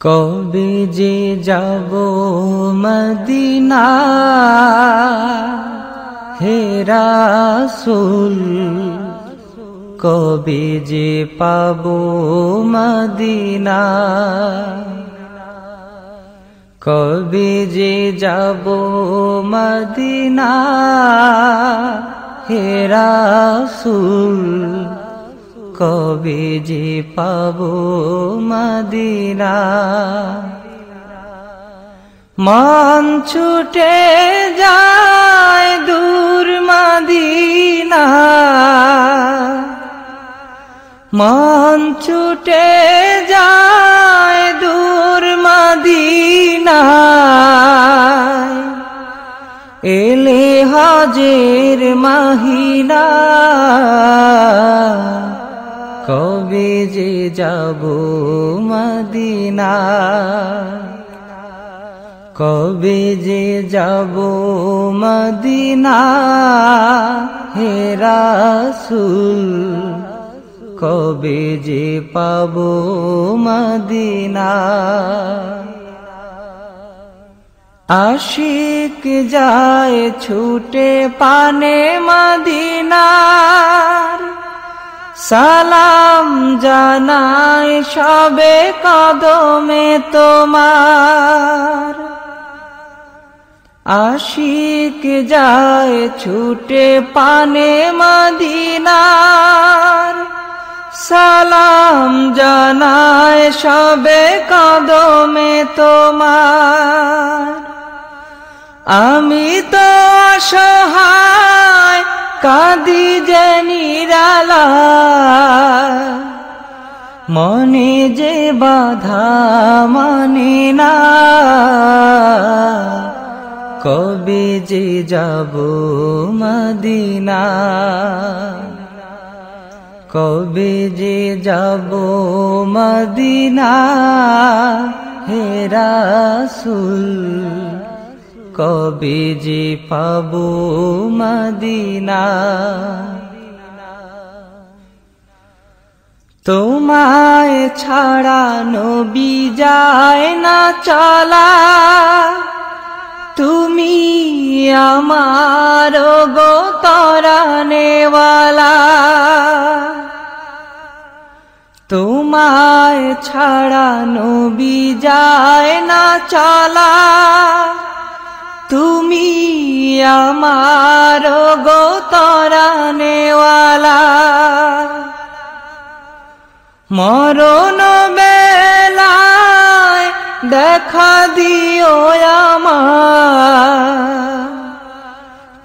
কবে যে যাব মদিনা? হে রাসূল, কবে যে পাব মদিনা? কবে যে যাব মদিনা? হে রাসূল কবে যে পাব মদিনা? মন ছুটে যায় দূর মদিনা। মন ছুটে যায় দূর মদিনা। এলে হাজের মাহিনা। কবে যে যাব মদিনা? কবে যে যাব মদিনা? হে রাসূল, কবে যে পাব মদিনা? আশিক যায় ছুটে পানে মদিনার সালাম জানাই সবে কদমে তোমার। আশিক যায় ছুটে পানে মদিনার। সালাম জানায় সবে কদমে তোমার। আমি তো অসহায় কাঁদি যে নিরালা মনে যে বাধা মানে না। কবে যে যাব মদিনা, কবে যে যাব মদিনা, হে রাসূল। কবে যে পাব মদিনা। তোমায় ছাড়া নবী যায় না চলা। তুমি আমার গো তোমায় ছাড়া নবী যায় না চলা। তুমি আমার গো তরানেওয়ালা। মরণ বেলায় দেখা দিও আমার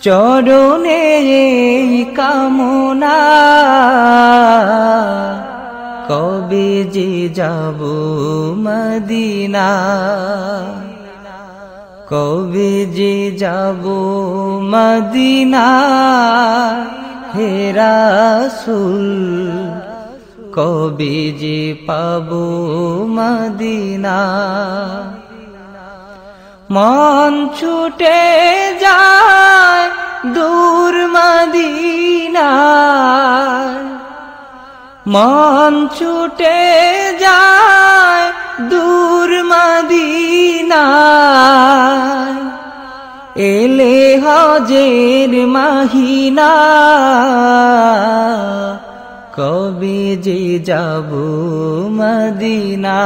চরণে কামনা, কবে যে যাব মদিনা। কবে যে যাব মদিনা হে রাসূল কবে যে পাব মদিনা মন ছুটে যায় দূর মদিনা মন ছুটে যায় দূর মদিনা এলে হজের মাহিনা, কবে যে যাব মদিনা?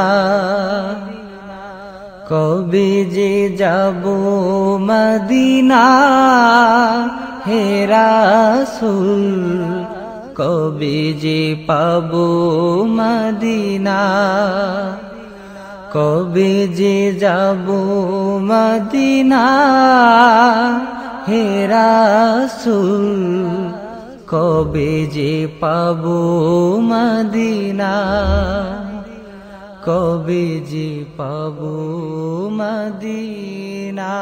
কবে যে যাব মদিনা? হে রাসূল, কবে যে পাব মদিনা? কবে যে যাব মদিনা হেরাসুল কবে যে পাব মদিনা কবে যে পাব মদিনা।